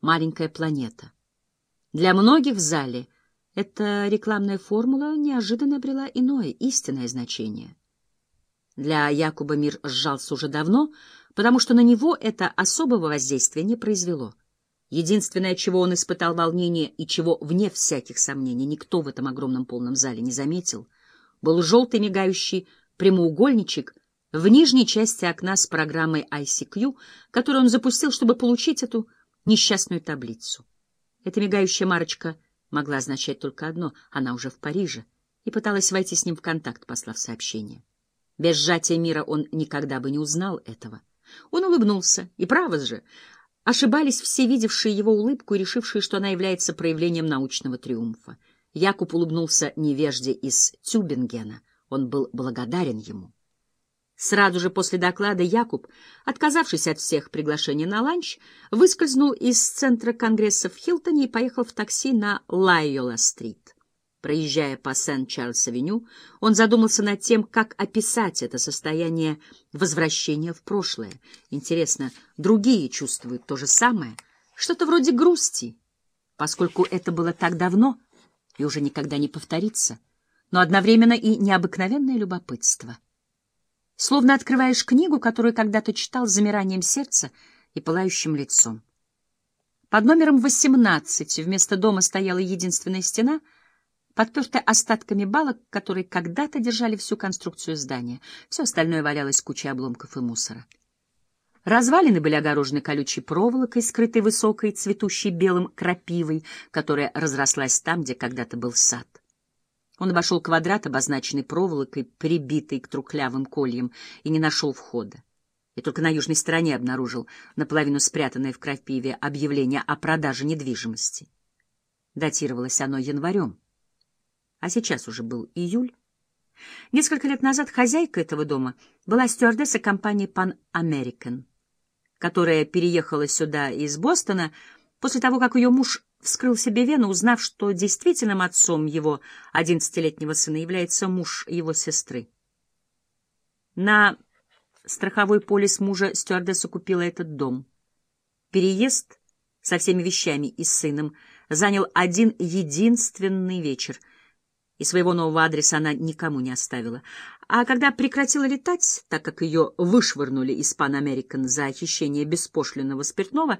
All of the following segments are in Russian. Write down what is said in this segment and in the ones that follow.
маленькая планета. Для многих в зале эта рекламная формула неожиданно обрела иное, истинное значение. Для Якуба мир сжался уже давно, потому что на него это особого воздействия не произвело. Единственное, чего он испытал волнение и чего, вне всяких сомнений, никто в этом огромном полном зале не заметил, был желтый мигающий прямоугольничек в нижней части окна с программой ICQ, которую он запустил, чтобы получить эту несчастную таблицу. Эта мигающая марочка могла означать только одно — она уже в Париже, и пыталась войти с ним в контакт, послав сообщение. Без сжатия мира он никогда бы не узнал этого. Он улыбнулся, и право же, ошибались все видевшие его улыбку и решившие, что она является проявлением научного триумфа. Якуб улыбнулся невежде из Тюбингена. Он был благодарен ему. Сразу же после доклада Якуб, отказавшись от всех приглашений на ланч, выскользнул из центра конгресса в Хилтоне и поехал в такси на Лайола-стрит. Проезжая по Сент-Чарльз-авеню, он задумался над тем, как описать это состояние возвращения в прошлое. Интересно, другие чувствуют то же самое? Что-то вроде грусти, поскольку это было так давно и уже никогда не повторится, но одновременно и необыкновенное любопытство — Словно открываешь книгу, которую когда-то читал с замиранием сердца и пылающим лицом. Под номером 18 вместо дома стояла единственная стена, подпертая остатками балок, которые когда-то держали всю конструкцию здания. Все остальное валялось кучей обломков и мусора. Развалины были огорожены колючей проволокой, скрытой высокой, цветущей белым крапивой, которая разрослась там, где когда-то был сад. Он обошел квадрат, обозначенный проволокой, прибитой к трухлявым кольям, и не нашел входа. И только на южной стороне обнаружил наполовину спрятанное в крапиве объявление о продаже недвижимости. Датировалось оно январем, а сейчас уже был июль. Несколько лет назад хозяйка этого дома была стюардесса компании Pan American, которая переехала сюда из Бостона после того, как ее муж вскрыл себе вену, узнав, что действительным отцом его одиннадцатилетнего сына является муж его сестры. На страховой полис мужа стюардесса купила этот дом. Переезд со всеми вещами и сыном занял один единственный вечер, и своего нового адреса она никому не оставила. А когда прекратила летать, так как ее вышвырнули из Pan American за хищение беспошлинного спиртного,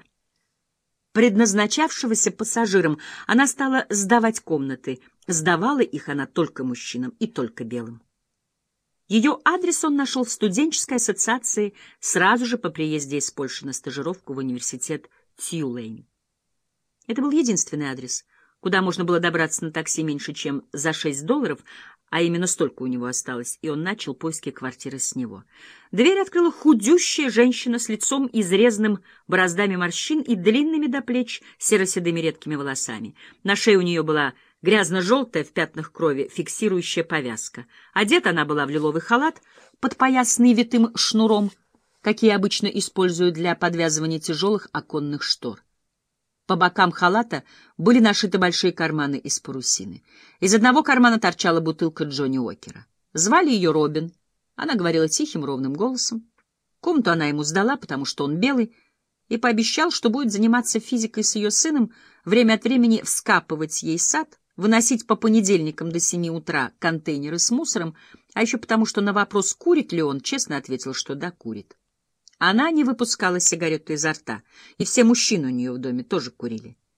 предназначавшегося пассажирам, она стала сдавать комнаты. Сдавала их она только мужчинам и только белым. Ее адрес он нашел в студенческой ассоциации сразу же по приезде из Польши на стажировку в университет Тьюлейн. Это был единственный адрес, куда можно было добраться на такси меньше, чем за 6 долларов, а именно столько у него осталось, и он начал поиски квартиры с него. Дверь открыла худющая женщина с лицом изрезанным бороздами морщин и длинными до плеч серо-седыми редкими волосами. На шее у нее была грязно-желтая в пятнах крови фиксирующая повязка. Одета она была в лиловый халат, подпоясанный витым шнуром, какие обычно используют для подвязывания тяжелых оконных штор. По бокам халата были нашиты большие карманы из парусины. Из одного кармана торчала бутылка Джонни Уокера. Звали ее Робин. Она говорила тихим, ровным голосом. Комнату она ему сдала, потому что он белый, и пообещал, что будет заниматься физикой с ее сыном, время от времени вскапывать ей сад, выносить по понедельникам до семи утра контейнеры с мусором, а еще потому, что на вопрос, курит ли он, честно ответил, что да, курит. Она не выпускала сигарету изо рта, и все мужчины у нее в доме тоже курили.